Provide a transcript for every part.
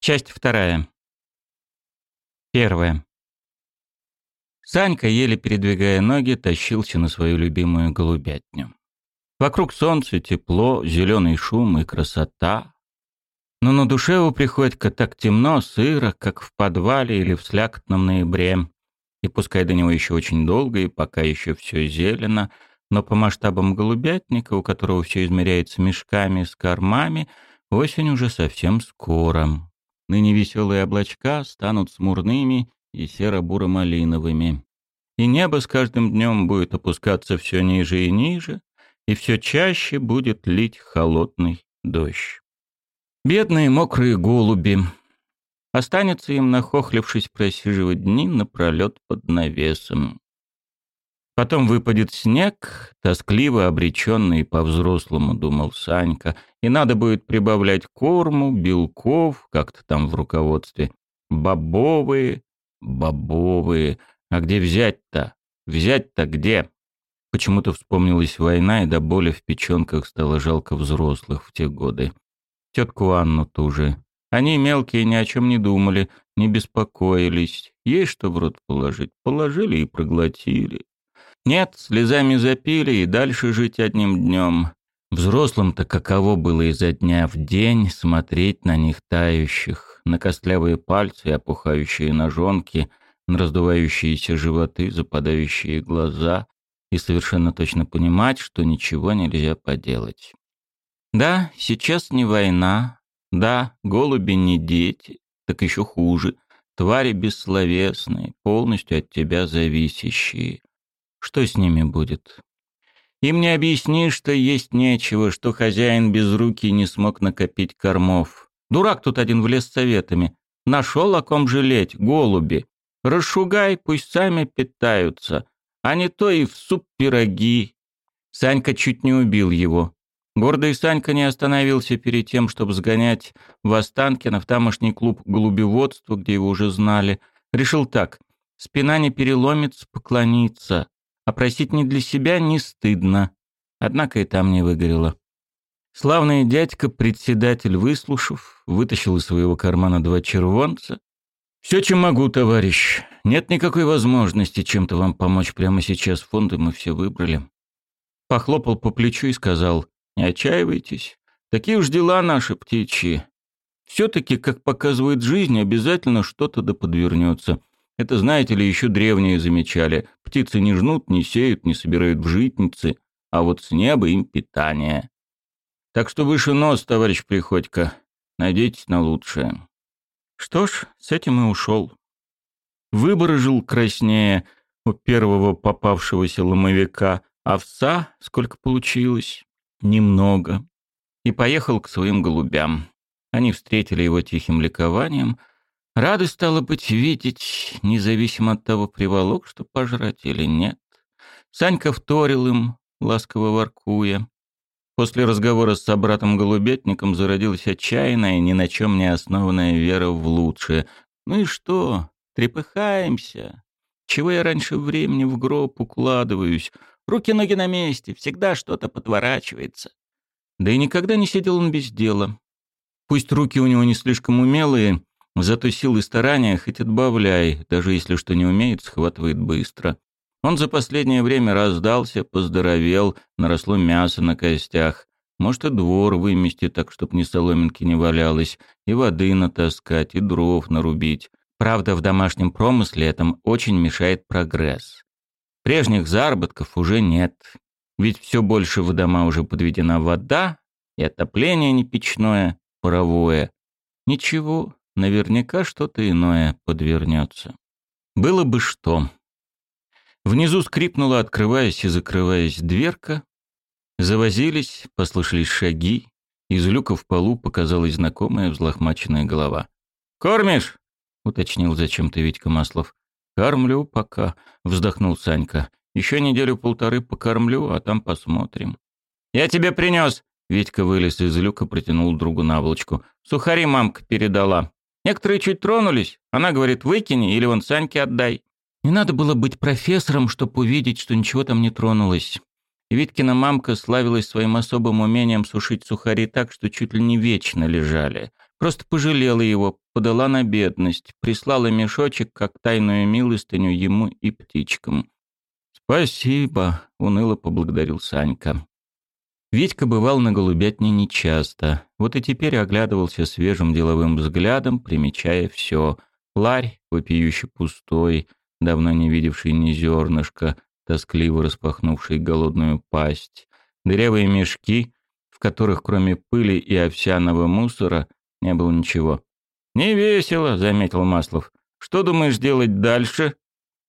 Часть вторая. Первая. Санька, еле передвигая ноги, тащился на свою любимую голубятню. Вокруг солнце, тепло, зеленый шум и красота. Но на душе у Приходько так темно, сыро, как в подвале или в слякотном ноябре. И пускай до него еще очень долго, и пока еще все зелено, но по масштабам голубятника, у которого все измеряется мешками с кормами, осень уже совсем скоро. Ныне веселые облачка станут смурными и серо-буро-малиновыми. И небо с каждым днем будет опускаться все ниже и ниже, и все чаще будет лить холодный дождь. Бедные мокрые голуби. Останется им, нахохлившись, просиживать дни напролет под навесом. Потом выпадет снег, тоскливо обреченный по-взрослому, думал Санька, и надо будет прибавлять корму, белков, как-то там в руководстве. Бобовые, бобовые. А где взять-то? Взять-то где? Почему-то вспомнилась война, и до боли в печенках стало жалко взрослых в те годы. Тетку Анну тоже. Они мелкие ни о чем не думали, не беспокоились. Есть что в рот положить? Положили и проглотили. Нет, слезами запили и дальше жить одним днем. Взрослым-то каково было изо дня в день смотреть на них тающих, на костлявые пальцы опухающие ножонки, на раздувающиеся животы, западающие глаза, и совершенно точно понимать, что ничего нельзя поделать. Да, сейчас не война, да, голуби не дети, так еще хуже, твари бессловесные, полностью от тебя зависящие. Что с ними будет? Им не объяснишь, что есть нечего, что хозяин без руки не смог накопить кормов. Дурак тут один влез советами. Нашел о ком жалеть, голуби. Расшугай, пусть сами питаются. А не то и в суп пироги. Санька чуть не убил его. Гордый Санька не остановился перед тем, чтобы сгонять в Останкино в тамошний клуб голубеводства, где его уже знали. Решил так. Спина не переломится, поклониться. А просить не для себя не стыдно. Однако и там не выгорело. Славный дядька, председатель, выслушав, вытащил из своего кармана два червонца. «Все, чем могу, товарищ. Нет никакой возможности чем-то вам помочь прямо сейчас. Фонды мы все выбрали». Похлопал по плечу и сказал, «Не отчаивайтесь. Такие уж дела наши, птичьи. Все-таки, как показывает жизнь, обязательно что-то да подвернется. Это, знаете ли, еще древние замечали. Птицы не жнут, не сеют, не собирают в житницы, а вот с неба им питание. Так что выше нос, товарищ Приходько. Надейтесь на лучшее. Что ж, с этим и ушел. Выборожил краснее у первого попавшегося ломовика овца, сколько получилось, немного, и поехал к своим голубям. Они встретили его тихим ликованием, Рады стало быть видеть, независимо от того, приволок, что пожрать или нет. Санька вторил им, ласково воркуя. После разговора с собратом-голубятником зародилась отчаянная, ни на чем не основанная вера в лучшее. Ну и что? Трепыхаемся. Чего я раньше времени в гроб укладываюсь? Руки-ноги на месте, всегда что-то подворачивается. Да и никогда не сидел он без дела. Пусть руки у него не слишком умелые, Зато силы старания хоть отбавляй, даже если что не умеет, схватывает быстро. Он за последнее время раздался, поздоровел, наросло мясо на костях. Может, и двор вымести так, чтоб ни соломинки не валялось, и воды натаскать, и дров нарубить. Правда, в домашнем промысле этом очень мешает прогресс. Прежних заработков уже нет. Ведь все больше в дома уже подведена вода, и отопление не печное, паровое. Ничего, наверняка что-то иное подвернется. Было бы что. Внизу скрипнула, открываясь и закрываясь дверка. Завозились, послышались шаги. Из люка в полу показалась знакомая взлохмаченная голова. «Кормишь?» — уточнил зачем-то Витька Маслов. «Кормлю пока», — вздохнул Санька. «Еще неделю-полторы покормлю, а там посмотрим». «Я тебе принес!» Витька вылез из люка, протянул другу наволочку. «Сухари мамка передала». Некоторые чуть тронулись. Она говорит, выкини или вон Саньке отдай. Не надо было быть профессором, чтобы увидеть, что ничего там не тронулось. Виткина мамка славилась своим особым умением сушить сухари так, что чуть ли не вечно лежали. Просто пожалела его, подала на бедность, прислала мешочек, как тайную милостыню ему и птичкам. «Спасибо», — уныло поблагодарил Санька. Витька бывал на голубятне нечасто, вот и теперь оглядывался свежим деловым взглядом, примечая все. Ларь, вопиюще пустой, давно не видевший ни зернышка, тоскливо распахнувший голодную пасть, дырявые мешки, в которых кроме пыли и овсяного мусора не было ничего. «Не весело», — заметил Маслов. «Что думаешь делать дальше?»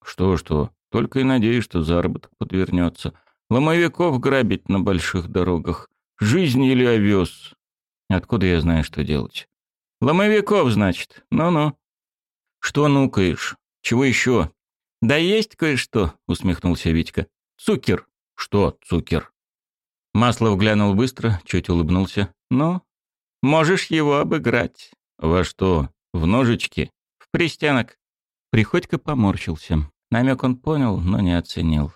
«Что-что, только и надеюсь, что заработок подвернется. Ломовиков грабить на больших дорогах. Жизнь или овес? Откуда я знаю, что делать? Ломовиков, значит. Ну-ну. Что нукаешь? Чего еще? Да есть кое-что, усмехнулся Витька. Цукер. Что цукер? Маслов глянул быстро, чуть улыбнулся. Ну, можешь его обыграть. Во что? В ножички? В пристенок. Приходько поморщился. Намек он понял, но не оценил.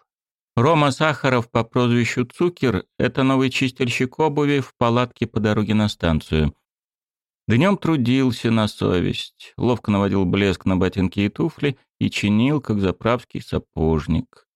Рома Сахаров по прозвищу Цукер – это новый чистильщик обуви в палатке по дороге на станцию. Днем трудился на совесть, ловко наводил блеск на ботинки и туфли и чинил, как заправский сапожник.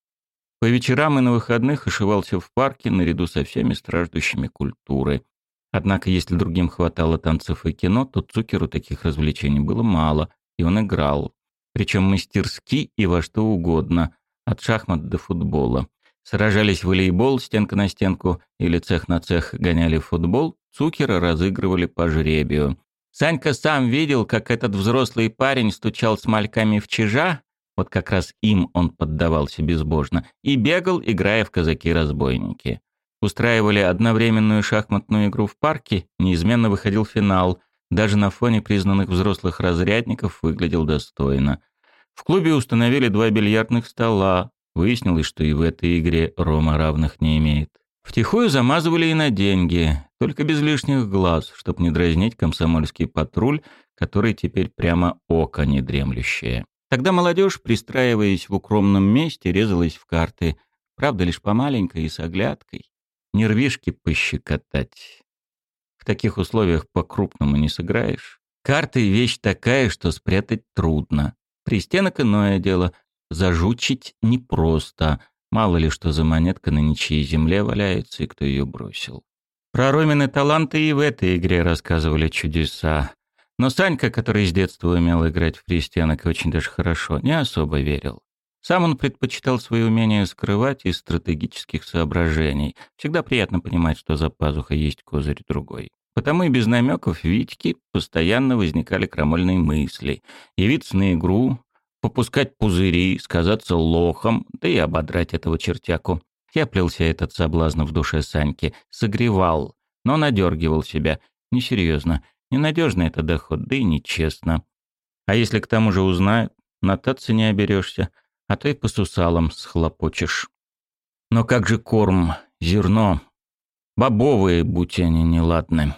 По вечерам и на выходных ошивался в парке наряду со всеми страждущими культуры. Однако, если другим хватало танцев и кино, то Цукеру таких развлечений было мало, и он играл. Причем мастерски и во что угодно, от шахмат до футбола. Сражались в волейбол стенка на стенку или цех на цех гоняли футбол, цукера разыгрывали по жребию. Санька сам видел, как этот взрослый парень стучал с мальками в чижа, вот как раз им он поддавался безбожно, и бегал, играя в казаки-разбойники. Устраивали одновременную шахматную игру в парке, неизменно выходил финал, даже на фоне признанных взрослых разрядников выглядел достойно. В клубе установили два бильярдных стола. Выяснилось, что и в этой игре Рома равных не имеет. Втихую замазывали и на деньги, только без лишних глаз, чтобы не дразнить комсомольский патруль, который теперь прямо око недремлющее. Тогда молодежь, пристраиваясь в укромном месте, резалась в карты, правда, лишь по маленькой и с оглядкой. Нервишки пощекотать. В таких условиях по-крупному не сыграешь. Карты — вещь такая, что спрятать трудно. Пристенок иное дело. Зажучить непросто. Мало ли что за монетка на ничьей земле валяется и кто ее бросил. Про Ромины таланты и в этой игре рассказывали чудеса. Но Санька, который с детства умел играть в пристенок очень даже хорошо, не особо верил. Сам он предпочитал свои умения скрывать из стратегических соображений. Всегда приятно понимать, что за пазухой есть козырь другой. Потому и без намеков Витьки постоянно возникали крамольные мысли. Явиться на игру, попускать пузыри, сказаться лохом, да и ободрать этого чертяку. Я плелся этот соблазн в душе Саньки, согревал, но надергивал себя. Несерьезно, ненадежно это доход, да и нечестно. А если к тому же узнают, нотаться не оберешься, а то и по сусалам схлопочешь. Но как же корм, зерно? Бобовые, будь они неладны.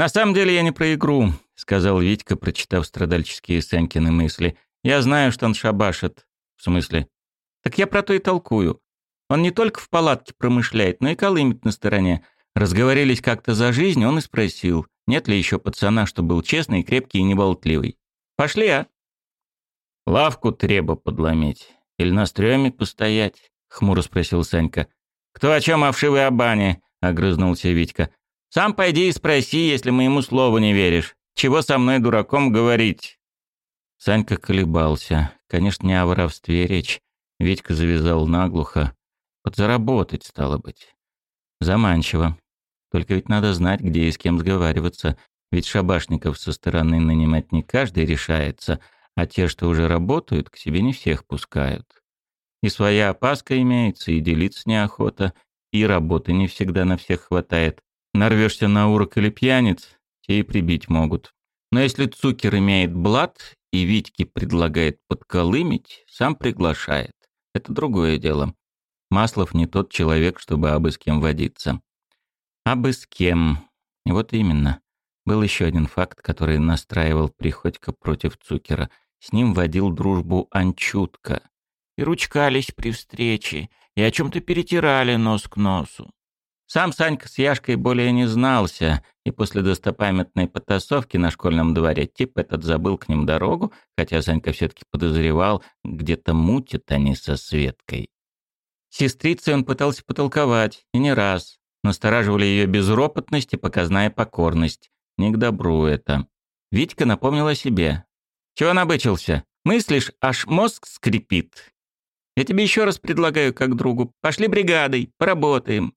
«На самом деле я не про игру», — сказал Витька, прочитав страдальческие Санькины мысли. «Я знаю, что он шабашит». «В смысле?» «Так я про то и толкую. Он не только в палатке промышляет, но и колымет на стороне. Разговорились как-то за жизнь, он и спросил, нет ли еще пацана, что был честный, крепкий и неболтливый. Пошли, а?» «Лавку треба подломить. Или на стреме постоять?» — хмуро спросил Санька. «Кто о чем, о вшивой о бане?» — огрызнулся Витька. Сам пойди и спроси, если моему слову не веришь. Чего со мной дураком говорить?» Санька колебался. Конечно, не о воровстве речь. Витька завязал наглухо. Подзаработать, стало быть. Заманчиво. Только ведь надо знать, где и с кем сговариваться. Ведь шабашников со стороны нанимать не каждый решается, а те, что уже работают, к себе не всех пускают. И своя опаска имеется, и делиться неохота, и работы не всегда на всех хватает. Нарвешься на урок или пьяниц, те и прибить могут. Но если Цукер имеет блат и Витьке предлагает подколымить, сам приглашает. Это другое дело. Маслов не тот человек, чтобы абы с кем водиться. Абы с кем. Вот именно. Был еще один факт, который настраивал Приходько против Цукера. С ним водил дружбу Анчутка. И ручкались при встрече, и о чем-то перетирали нос к носу. Сам Санька с Яшкой более не знался, и после достопамятной потасовки на школьном дворе тип этот забыл к ним дорогу, хотя Санька все-таки подозревал, где-то мутят они со Светкой. Сестрицей он пытался потолковать, и не раз. Настораживали ее безропотность и показная покорность. Не к добру это. Витька напомнил о себе. «Чего набычился? Мыслишь, аж мозг скрипит. Я тебе еще раз предлагаю, как другу, пошли бригадой, поработаем.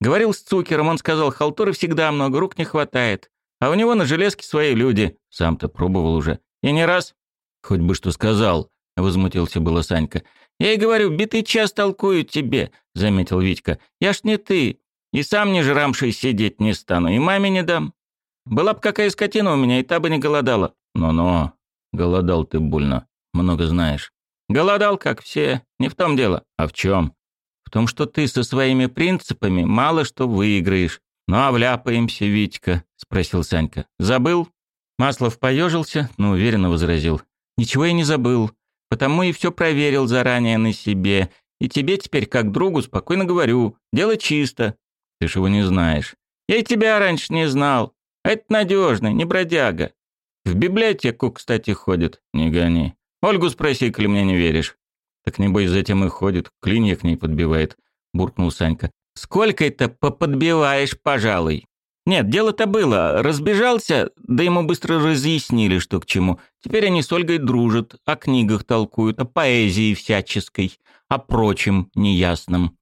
Говорил с Цукером, он сказал, халтуры всегда много, рук не хватает. А у него на железке свои люди. Сам-то пробовал уже. И не раз. Хоть бы что сказал, возмутился было Санька. Я и говорю, битый час толкую тебе, заметил Витька. Я ж не ты. И сам не жрамший сидеть не стану, и маме не дам. Была бы какая скотина у меня, и та бы не голодала. Но-но, голодал ты больно, много знаешь. Голодал, как все, не в том дело. А в чем? В том, что ты со своими принципами мало что выиграешь. Ну а вляпаемся, Витька, спросил Санька. Забыл? Маслов поежился, но уверенно возразил. Ничего я не забыл, потому и все проверил заранее на себе. И тебе теперь, как другу, спокойно говорю. Дело чисто. Ты ж его не знаешь. Я и тебя раньше не знал. Это надежный, не бродяга. В библиотеку, кстати, ходит. Не гони. Ольгу спроси, коли мне не веришь. Так небось затем и ходит, клинья к ней подбивает, буркнул Санька. Сколько это поподбиваешь, пожалуй? Нет, дело-то было. Разбежался, да ему быстро разъяснили, что к чему. Теперь они с Ольгой дружат, о книгах толкуют, о поэзии всяческой, о прочем неясном.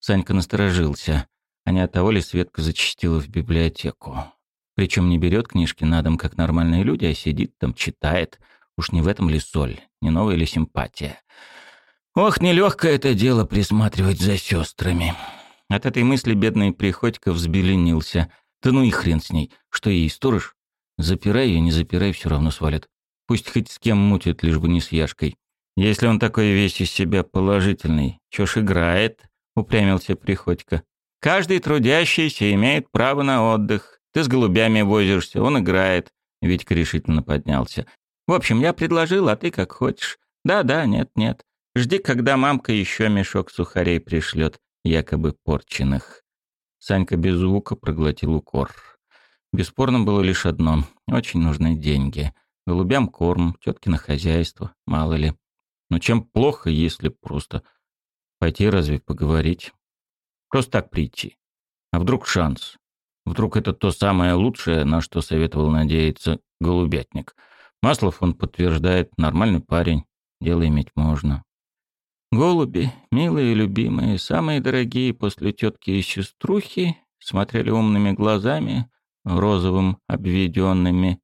Санька насторожился. А не от того ли Светка зачастила в библиотеку? Причем не берет книжки на дом, как нормальные люди, а сидит там, читает. Уж не в этом ли соль, не новая ли симпатия? Ох, нелегкое это дело присматривать за сестрами. От этой мысли бедный Приходько взбеленился. Да ну и хрен с ней. Что ей, сторож? Запирай ее, не запирай, все равно свалит. Пусть хоть с кем мутит, лишь бы не с Яшкой. Если он такой весь из себя положительный, чё ж играет, упрямился Приходько. Каждый трудящийся имеет право на отдых. Ты с голубями возишься, он играет. Витька решительно поднялся. В общем, я предложил, а ты как хочешь. Да-да, нет-нет. Жди, когда мамка еще мешок сухарей пришлет, якобы порченных. Санька без звука проглотил укор. Бесспорно было лишь одно. Очень нужны деньги. Голубям корм, тетки на хозяйство, мало ли. Но чем плохо, если просто пойти разве поговорить? Просто так прийти. А вдруг шанс? Вдруг это то самое лучшее, на что советовал надеяться голубятник. Маслов он подтверждает, нормальный парень, дело иметь можно. Голуби, милые любимые, самые дорогие после тетки и сеструхи, смотрели умными глазами, розовым обведенными,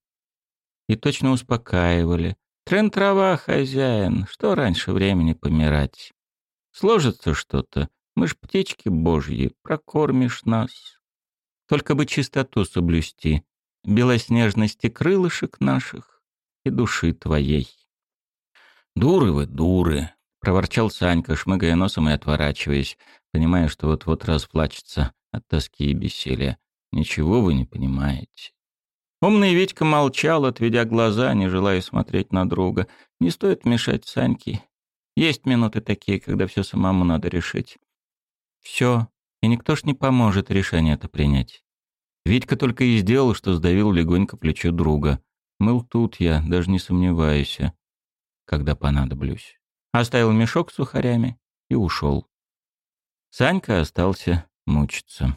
и точно успокаивали. Трен трава, хозяин, что раньше времени помирать? Сложится что-то, мы ж птички божьи, прокормишь нас. Только бы чистоту соблюсти, белоснежности крылышек наших и души твоей. Дуры вы, дуры, — проворчал Санька, шмыгая носом и отворачиваясь, понимая, что вот-вот расплачется от тоски и бессилия. «Ничего вы не понимаете». Умный Витька молчал, отведя глаза, не желая смотреть на друга. Не стоит мешать Саньке. Есть минуты такие, когда все самому надо решить. Все, и никто ж не поможет решение это принять. Витька только и сделал, что сдавил легонько плечо друга. Мыл тут я, даже не сомневаюсь, когда понадоблюсь оставил мешок с сухарями и ушел. Санька остался мучиться.